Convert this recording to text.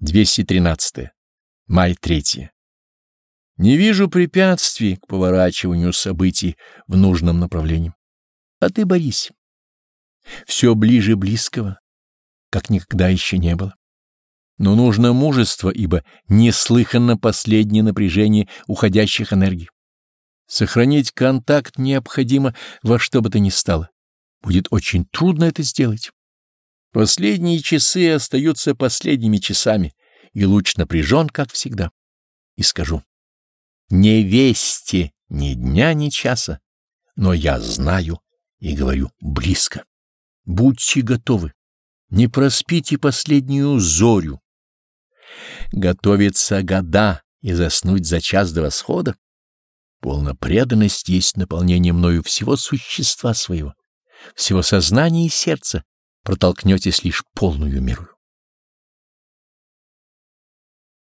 213. Май 3. Не вижу препятствий к поворачиванию событий в нужном направлении. А ты борись. Все ближе близкого, как никогда еще не было. Но нужно мужество, ибо неслыханно последнее напряжение уходящих энергий. Сохранить контакт необходимо во что бы то ни стало. Будет очень трудно это сделать. Последние часы остаются последними часами, и луч напряжен, как всегда. И скажу, не вести ни дня, ни часа, но я знаю и говорю близко. Будьте готовы, не проспите последнюю зорю. Готовиться года и заснуть за час до восхода. Полна преданность есть наполнение мною всего существа своего, всего сознания и сердца, протолкнетесь лишь полную миру.